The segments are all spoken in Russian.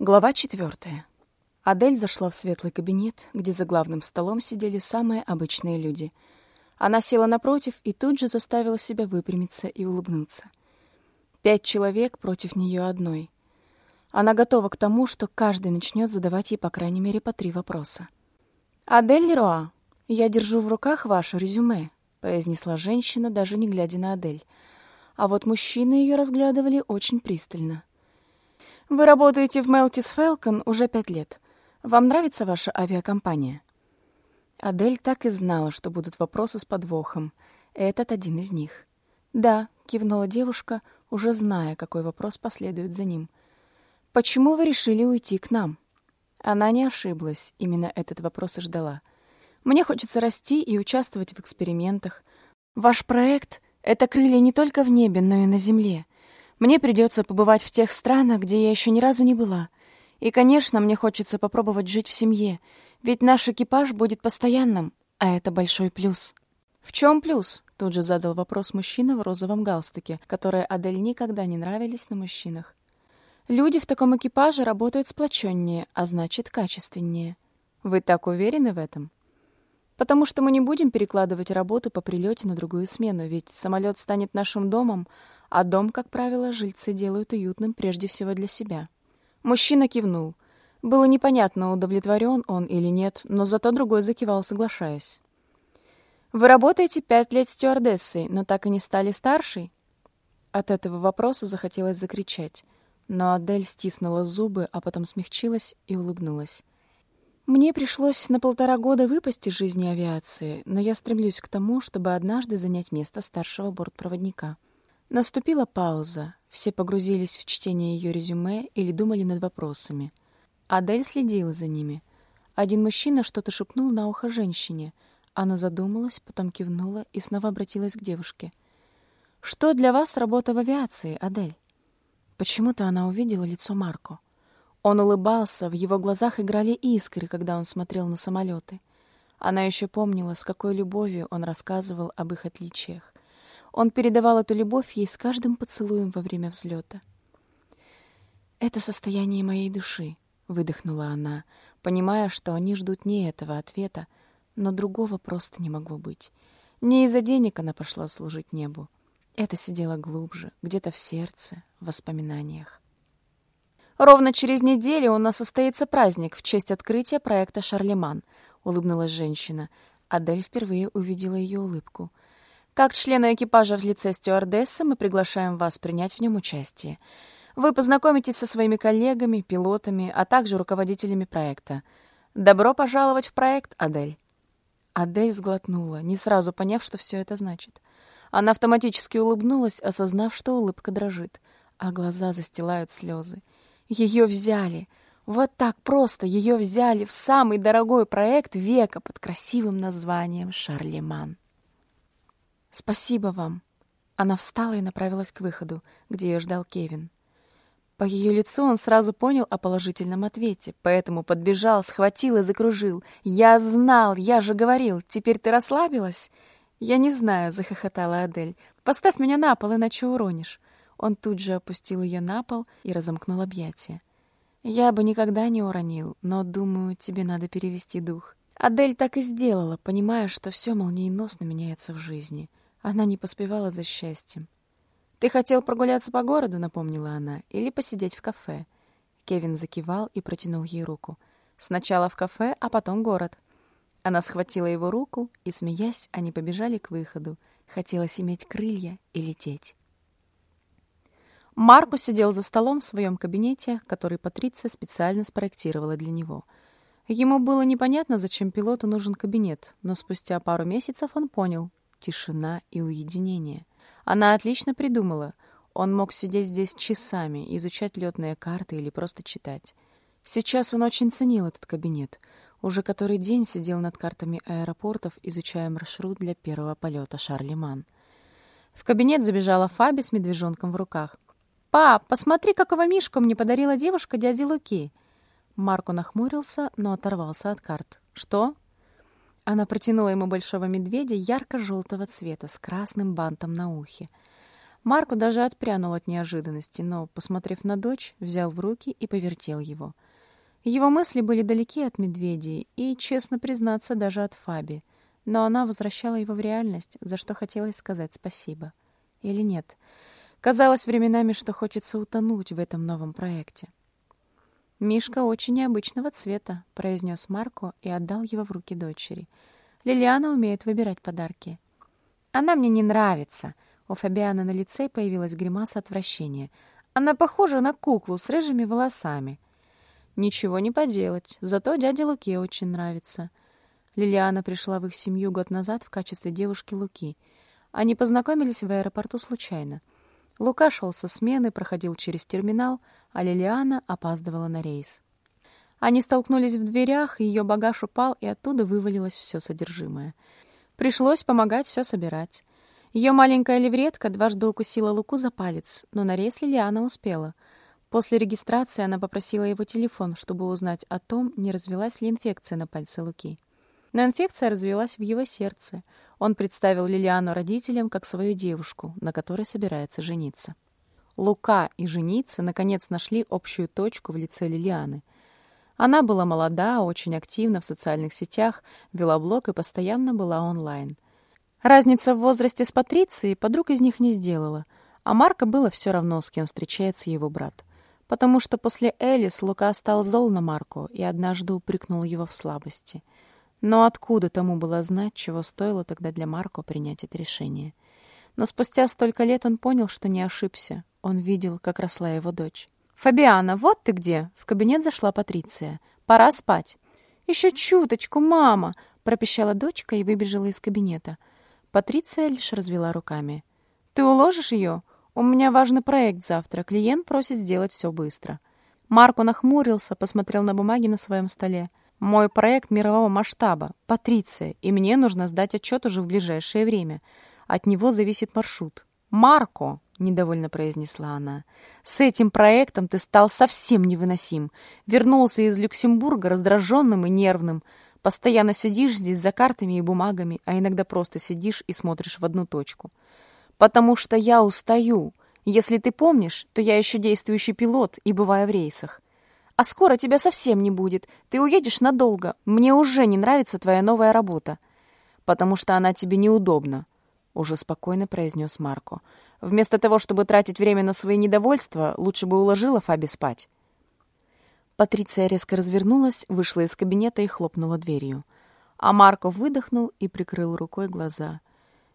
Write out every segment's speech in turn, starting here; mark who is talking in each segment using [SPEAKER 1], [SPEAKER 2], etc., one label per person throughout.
[SPEAKER 1] Глава четвертая. Адель зашла в светлый кабинет, где за главным столом сидели самые обычные люди. Она села напротив и тут же заставила себя выпрямиться и улыбнуться. Пять человек против нее одной. Она готова к тому, что каждый начнет задавать ей по крайней мере по три вопроса. «Адель Леруа, я держу в руках ваше резюме», — произнесла женщина, даже не глядя на Адель. А вот мужчины ее разглядывали очень пристально — вы работаете в Meltis Falcon уже пять лет. Вам нравится ваша авиакомпания?» Адель так и знала, что будут вопросы с подвохом. Этот один из них. «Да», — кивнула девушка, уже зная, какой вопрос последует за ним. «Почему вы решили уйти к нам?» Она не ошиблась, именно этот вопрос и ждала. «Мне хочется расти и участвовать в экспериментах. Ваш проект — это крылья не только в небе, но и на земле. Мне придется побывать в тех странах, где я еще ни разу не была. И, конечно, мне хочется попробовать жить в семье, ведь наш экипаж будет постоянным, а это большой плюс. «В чем плюс?» — тут же задал вопрос мужчина в розовом галстуке, которые Адель никогда не нравились на мужчинах. «Люди в таком экипаже работают сплоченнее, а значит, качественнее. Вы так уверены в этом?» «Потому что мы не будем перекладывать работу по прилете на другую смену, ведь самолет станет нашим домом, а дом, как правило, жильцы делают уютным прежде всего для себя. Мужчина кивнул. Было непонятно, удовлетворен он или нет, но зато другой закивал, соглашаясь. «Вы работаете пять лет стюардессой, но так и не стали старшей?» От этого вопроса захотелось закричать, но Адель стиснула зубы, а потом смягчилась и улыбнулась. «Мне пришлось на полтора года выпасть из жизни авиации, но я стремлюсь к тому, чтобы однажды занять место старшего бортпроводника». Наступила пауза. Все погрузились в чтение ее резюме или думали над вопросами. Адель следила за ними. Один мужчина что-то шепнул на ухо женщине. Она задумалась, потом кивнула и снова обратилась к девушке. «Что для вас работа в авиации, Адель?» Почему-то она увидела лицо Марко. Он улыбался, в его глазах играли искры, когда он смотрел на самолеты. Она еще помнила, с какой любовью он рассказывал об их отличиях. Он передавал эту любовь ей с каждым поцелуем во время взлета. «Это состояние моей души», — выдохнула она, понимая, что они ждут не этого ответа, но другого просто не могло быть. Не из-за денег она пошла служить небу. Это сидело глубже, где-то в сердце, в воспоминаниях. «Ровно через неделю у нас состоится праздник в честь открытия проекта «Шарлеман», — улыбнулась женщина. Адель впервые увидела ее улыбку. Как члена экипажа в лице стюардессы мы приглашаем вас принять в нем участие. Вы познакомитесь со своими коллегами, пилотами, а также руководителями проекта. Добро пожаловать в проект, Адель. Адель сглотнула, не сразу поняв, что все это значит. Она автоматически улыбнулась, осознав, что улыбка дрожит, а глаза застилают слезы. Ее взяли. Вот так просто ее взяли в самый дорогой проект века под красивым названием «Шарлеман». «Спасибо вам». Она встала и направилась к выходу, где ее ждал Кевин. По ее лицу он сразу понял о положительном ответе, поэтому подбежал, схватил и закружил. «Я знал, я же говорил, теперь ты расслабилась?» «Я не знаю», — захохотала Адель. «Поставь меня на пол, иначе уронишь». Он тут же опустил ее на пол и разомкнул объятия. «Я бы никогда не уронил, но, думаю, тебе надо перевести дух». Адель так и сделала, понимая, что все молниеносно меняется в жизни — она не поспевала за счастьем. «Ты хотел прогуляться по городу?» — напомнила она. «Или посидеть в кафе?» Кевин закивал и протянул ей руку. «Сначала в кафе, а потом город». Она схватила его руку, и, смеясь, они побежали к выходу. Хотелось иметь крылья и лететь. Марко сидел за столом в своем кабинете, который Патриция специально спроектировала для него. Ему было непонятно, зачем пилоту нужен кабинет, но спустя пару месяцев он понял, тишина и уединение. Она отлично придумала. Он мог сидеть здесь часами, изучать летные карты или просто читать. Сейчас он очень ценил этот кабинет. Уже который день сидел над картами аэропортов, изучая маршрут для первого полета Шарлеман. В кабинет забежала Фаби с медвежонком в руках. «Пап, посмотри, какого мишку мне подарила девушка дяди Луки!» Марко нахмурился, но оторвался от карт. «Что?» Она протянула ему большого медведя ярко-желтого цвета с красным бантом на ухе. Марко даже отпрянул от неожиданности, но, посмотрев на дочь, взял в руки и повертел его. Его мысли были далеки от медведей и, честно признаться, даже от Фаби. Но она возвращала его в реальность, за что хотелось сказать спасибо. Или нет? Казалось временами, что хочется утонуть в этом новом проекте. «Мишка очень необычного цвета», — произнес Марко и отдал его в руки дочери. «Лилиана умеет выбирать подарки». «Она мне не нравится», — у Фабиана на лице появилась гримаса отвращения. «Она похожа на куклу с рыжими волосами». «Ничего не поделать, зато дяде Луке очень нравится». Лилиана пришла в их семью год назад в качестве девушки Луки. Они познакомились в аэропорту случайно. Лука шел со смены, проходил через терминал, а Лилиана опаздывала на рейс. Они столкнулись в дверях, ее багаж упал, и оттуда вывалилось все содержимое. Пришлось помогать все собирать. Ее маленькая левретка дважды укусила Луку за палец, но на рейс Лилиана успела. После регистрации она попросила его телефон, чтобы узнать о том, не развелась ли инфекция на пальце Луки. Но инфекция развелась в его сердце. Он представил Лилиану родителям как свою девушку, на которой собирается жениться. Лука и женица наконец нашли общую точку в лице Лилианы. Она была молода, очень активна в социальных сетях, вела блог и постоянно была онлайн. Разница в возрасте с Патрицией подруг из них не сделала, а Марка было все равно, с кем встречается его брат. Потому что после Элис Лука стал зол на Марку и однажды упрекнул его в слабости — но откуда тому было знать, чего стоило тогда для Марко принять это решение? Но спустя столько лет он понял, что не ошибся. Он видел, как росла его дочь. «Фабиана, вот ты где!» В кабинет зашла Патриция. «Пора спать». «Еще чуточку, мама!» пропищала дочка и выбежала из кабинета. Патриция лишь развела руками. «Ты уложишь ее? У меня важный проект завтра. Клиент просит сделать все быстро». Марко нахмурился, посмотрел на бумаги на своем столе. Мой проект мирового масштаба, Патриция, и мне нужно сдать отчет уже в ближайшее время. От него зависит маршрут. «Марко!» — недовольно произнесла она. «С этим проектом ты стал совсем невыносим. Вернулся из Люксембурга раздраженным и нервным. Постоянно сидишь здесь за картами и бумагами, а иногда просто сидишь и смотришь в одну точку. Потому что я устаю. Если ты помнишь, то я еще действующий пилот и бываю в рейсах. А скоро тебя совсем не будет. Ты уедешь надолго. Мне уже не нравится твоя новая работа. Потому что она тебе неудобна, уже спокойно произнес Марко. Вместо того, чтобы тратить время на свои недовольства, лучше бы уложила Фаби спать. Патриция резко развернулась, вышла из кабинета и хлопнула дверью. А Марко выдохнул и прикрыл рукой глаза.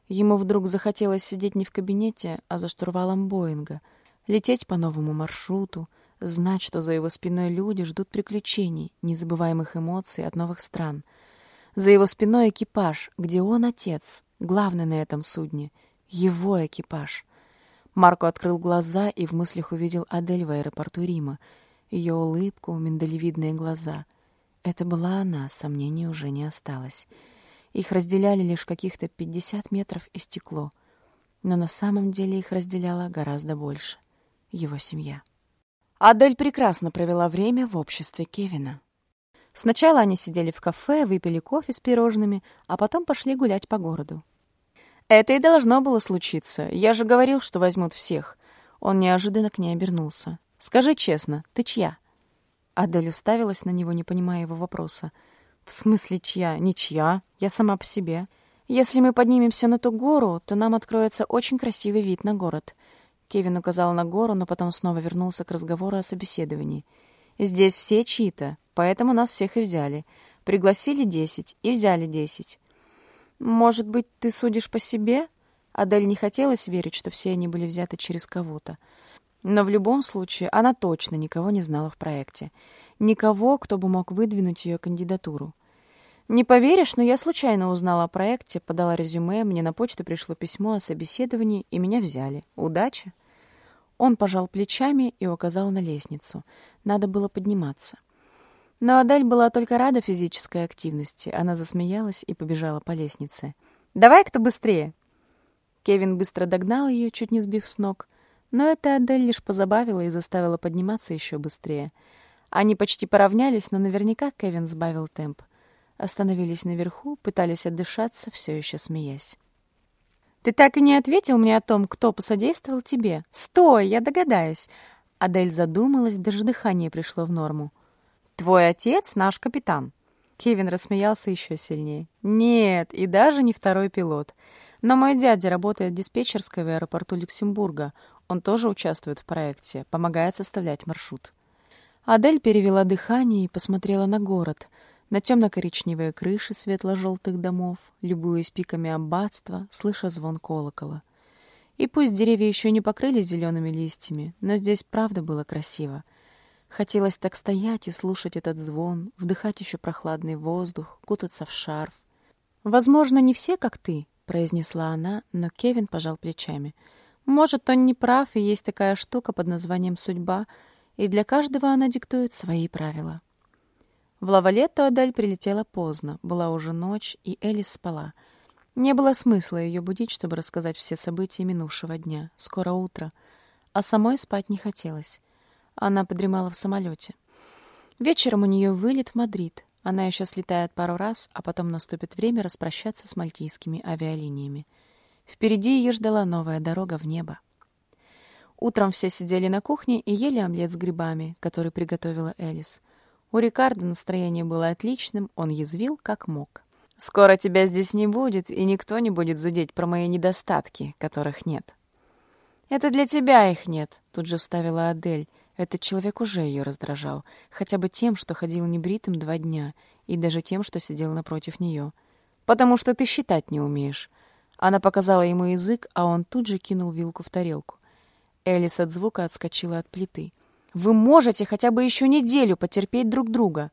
[SPEAKER 1] Ему вдруг захотелось сидеть не в кабинете, а за штурвалом Боинга, лететь по новому маршруту, знать, что за его спиной люди ждут приключений, незабываемых эмоций от новых стран. За его спиной экипаж, где он отец, главный на этом судне, его экипаж. Марко открыл глаза и в мыслях увидел Адель в аэропорту Рима, ее улыбку, миндалевидные глаза. Это была она, сомнений уже не осталось. Их разделяли лишь каких-то пятьдесят метров и стекло. Но на самом деле их разделяло гораздо больше. Его семья. Адель прекрасно провела время в обществе Кевина. Сначала они сидели в кафе, выпили кофе с пирожными, а потом пошли гулять по городу. Это и должно было случиться. Я же говорил, что возьмут всех. Он неожиданно к ней обернулся. Скажи честно, ты чья? Адель уставилась на него, не понимая его вопроса. В смысле чья? Ничья. Я сама по себе. Если мы поднимемся на ту гору, то нам откроется очень красивый вид на город. Кевин указал на гору, но потом снова вернулся к разговору о собеседовании. «Здесь все чьи-то, поэтому нас всех и взяли. Пригласили десять и взяли десять». «Может быть, ты судишь по себе?» Адель не хотелось верить, что все они были взяты через кого-то. Но в любом случае она точно никого не знала в проекте. Никого, кто бы мог выдвинуть ее кандидатуру. «Не поверишь, но я случайно узнала о проекте, подала резюме, мне на почту пришло письмо о собеседовании, и меня взяли. Удача!» Он пожал плечами и указал на лестницу. Надо было подниматься. Но Адель была только рада физической активности. Она засмеялась и побежала по лестнице. «Давай кто быстрее!» Кевин быстро догнал ее, чуть не сбив с ног. Но это Адель лишь позабавила и заставила подниматься еще быстрее. Они почти поравнялись, но наверняка Кевин сбавил темп. Остановились наверху, пытались отдышаться, все еще смеясь. Ты так и не ответил мне о том, кто посодействовал тебе. Стой, я догадаюсь. Адель задумалась, даже дыхание пришло в норму. Твой отец наш капитан. Кевин рассмеялся еще сильнее. Нет, и даже не второй пилот. Но мой дядя работает диспетчерской в аэропорту Люксембурга. Он тоже участвует в проекте, помогает составлять маршрут. Адель перевела дыхание и посмотрела на город, на темно-коричневые крыши светло-желтых домов, любуясь пиками аббатства, слыша звон колокола. И пусть деревья еще не покрылись зелеными листьями, но здесь правда было красиво. Хотелось так стоять и слушать этот звон, вдыхать еще прохладный воздух, кутаться в шарф. «Возможно, не все, как ты», — произнесла она, но Кевин пожал плечами. «Может, он не прав, и есть такая штука под названием «судьба», и для каждого она диктует свои правила». В Лавалетту Адель прилетела поздно, была уже ночь, и Элис спала. Не было смысла ее будить, чтобы рассказать все события минувшего дня. Скоро утро. А самой спать не хотелось. Она подремала в самолете. Вечером у нее вылет в Мадрид. Она еще слетает пару раз, а потом наступит время распрощаться с мальтийскими авиалиниями. Впереди ее ждала новая дорога в небо. Утром все сидели на кухне и ели омлет с грибами, который приготовила Элис — у Рикардо настроение было отличным, он язвил как мог. «Скоро тебя здесь не будет, и никто не будет зудеть про мои недостатки, которых нет». «Это для тебя их нет», — тут же вставила Адель. Этот человек уже ее раздражал, хотя бы тем, что ходил небритым два дня, и даже тем, что сидел напротив нее. «Потому что ты считать не умеешь». Она показала ему язык, а он тут же кинул вилку в тарелку. Элис от звука отскочила от плиты — вы можете хотя бы еще неделю потерпеть друг друга.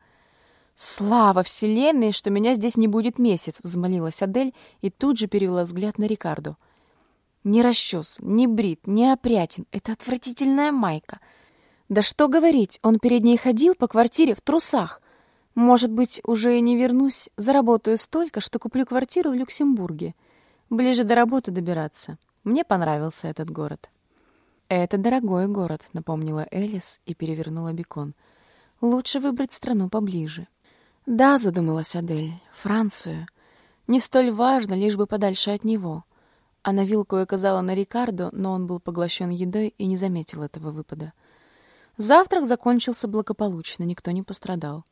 [SPEAKER 1] Слава Вселенной, что меня здесь не будет месяц, взмолилась Адель и тут же перевела взгляд на Рикарду. Не расчес, не брит, не опрятен. Это отвратительная майка. Да что говорить, он перед ней ходил по квартире в трусах. Может быть, уже и не вернусь, заработаю столько, что куплю квартиру в Люксембурге. Ближе до работы добираться. Мне понравился этот город. «Это дорогой город», — напомнила Элис и перевернула бекон. «Лучше выбрать страну поближе». «Да», — задумалась Адель, — «Францию. Не столь важно, лишь бы подальше от него». Она вилку указала на Рикардо, но он был поглощен едой и не заметил этого выпада. Завтрак закончился благополучно, никто не пострадал.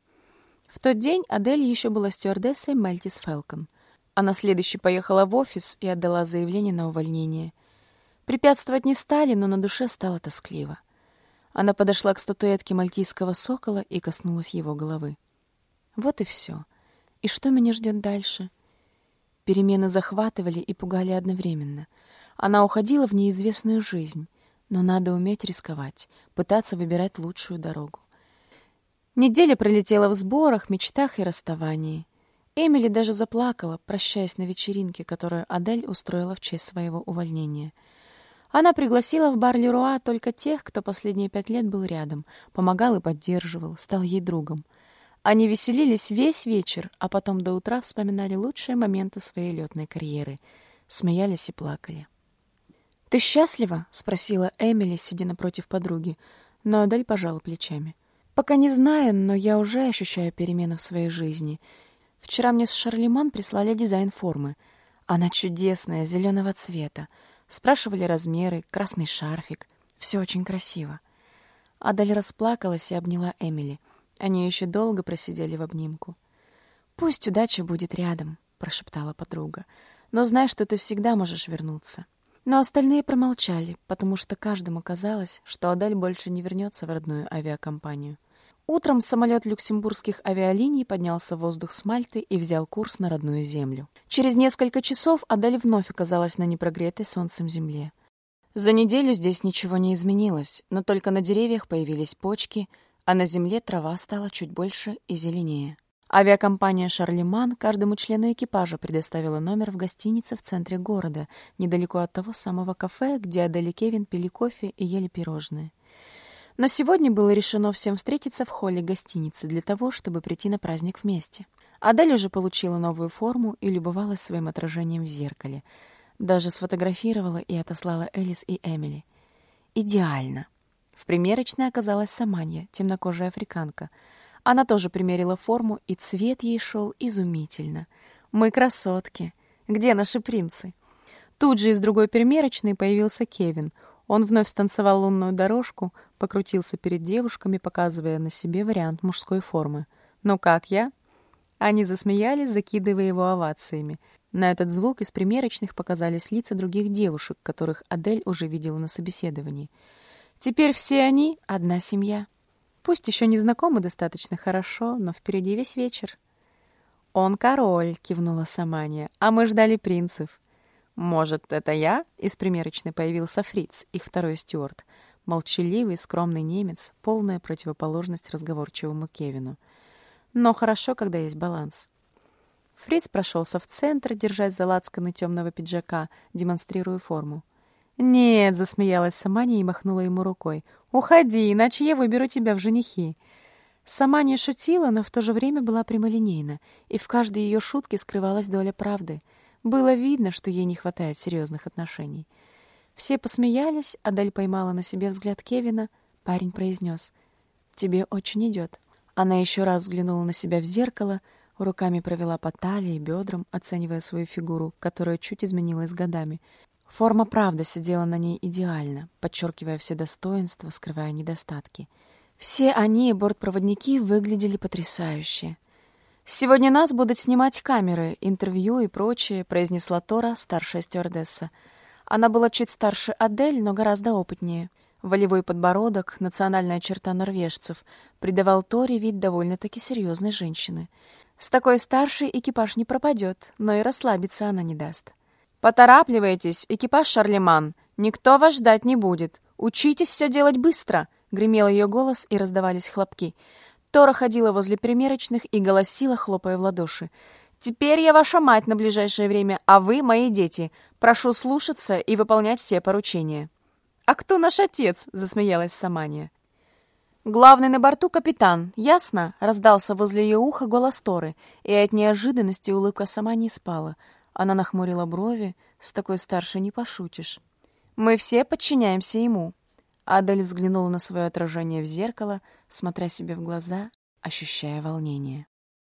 [SPEAKER 1] В тот день Адель еще была стюардессой Мельтис Фелкон. А на следующий поехала в офис и отдала заявление на увольнение. Препятствовать не стали, но на душе стало тоскливо. Она подошла к статуэтке мальтийского сокола и коснулась его головы. Вот и все. И что меня ждет дальше? Перемены захватывали и пугали одновременно. Она уходила в неизвестную жизнь, но надо уметь рисковать, пытаться выбирать лучшую дорогу. Неделя пролетела в сборах, мечтах и расставании. Эмили даже заплакала, прощаясь на вечеринке, которую Адель устроила в честь своего увольнения — она пригласила в бар Леруа только тех, кто последние пять лет был рядом, помогал и поддерживал, стал ей другом. Они веселились весь вечер, а потом до утра вспоминали лучшие моменты своей летной карьеры, смеялись и плакали. «Ты счастлива?» — спросила Эмили, сидя напротив подруги, но Адель пожала плечами. «Пока не знаю, но я уже ощущаю перемены в своей жизни. Вчера мне с Шарлеман прислали дизайн формы. Она чудесная, зеленого цвета. Спрашивали размеры, красный шарфик. Все очень красиво. Адаль расплакалась и обняла Эмили. Они еще долго просидели в обнимку. «Пусть удача будет рядом», — прошептала подруга. «Но знай, что ты всегда можешь вернуться». Но остальные промолчали, потому что каждому казалось, что Адаль больше не вернется в родную авиакомпанию. Утром самолет люксембургских авиалиний поднялся в воздух с Мальты и взял курс на родную землю. Через несколько часов Адель вновь оказалась на непрогретой солнцем земле. За неделю здесь ничего не изменилось, но только на деревьях появились почки, а на земле трава стала чуть больше и зеленее. Авиакомпания «Шарлеман» каждому члену экипажа предоставила номер в гостинице в центре города, недалеко от того самого кафе, где Адель и Кевин пили кофе и ели пирожные. Но сегодня было решено всем встретиться в холле гостиницы для того, чтобы прийти на праздник вместе. Адель уже получила новую форму и любовалась своим отражением в зеркале. Даже сфотографировала и отослала Элис и Эмили. Идеально. В примерочной оказалась Саманья, темнокожая африканка. Она тоже примерила форму, и цвет ей шел изумительно. «Мы красотки! Где наши принцы?» Тут же из другой примерочной появился Кевин. Он вновь станцевал лунную дорожку, покрутился перед девушками, показывая на себе вариант мужской формы. «Ну как я?» Они засмеялись, закидывая его овациями. На этот звук из примерочных показались лица других девушек, которых Адель уже видела на собеседовании. Теперь все они — одна семья. Пусть еще не знакомы достаточно хорошо, но впереди весь вечер. «Он король», — кивнула Самания, — «а мы ждали принцев». «Может, это я?» — из примерочной появился Фриц, их второй стюарт. Молчаливый, скромный немец, полная противоположность разговорчивому Кевину. Но хорошо, когда есть баланс. Фриц прошелся в центр, держась за лацканы темного пиджака, демонстрируя форму. «Нет», — засмеялась Самания и махнула ему рукой. «Уходи, иначе я выберу тебя в женихи». Сама не шутила, но в то же время была прямолинейна, и в каждой ее шутке скрывалась доля правды. Было видно, что ей не хватает серьезных отношений. Все посмеялись, Адель поймала на себе взгляд Кевина. Парень произнес «Тебе очень идет». Она еще раз взглянула на себя в зеркало, руками провела по талии и бедрам, оценивая свою фигуру, которая чуть изменилась годами. Форма правда сидела на ней идеально, подчеркивая все достоинства, скрывая недостатки. Все они, бортпроводники, выглядели потрясающе. «Сегодня нас будут снимать камеры, интервью и прочее», — произнесла Тора, старшая стюардесса. Она была чуть старше Адель, но гораздо опытнее. Волевой подбородок, национальная черта норвежцев, придавал Торе вид довольно-таки серьезной женщины. С такой старшей экипаж не пропадет, но и расслабиться она не даст. «Поторапливайтесь, экипаж Шарлеман! Никто вас ждать не будет! Учитесь все делать быстро!» — гремел ее голос, и раздавались хлопки. Тора ходила возле примерочных и голосила, хлопая в ладоши. «Теперь я ваша мать на ближайшее время, а вы мои дети. Прошу слушаться и выполнять все поручения». «А кто наш отец?» — засмеялась Самания. «Главный на борту капитан, ясно?» — раздался возле ее уха голос Торы, и от неожиданности улыбка сама не спала — она нахмурила брови. С такой старшей не пошутишь. «Мы все подчиняемся ему». Адель взглянула на свое отражение в зеркало, смотря себе в глаза, ощущая волнение.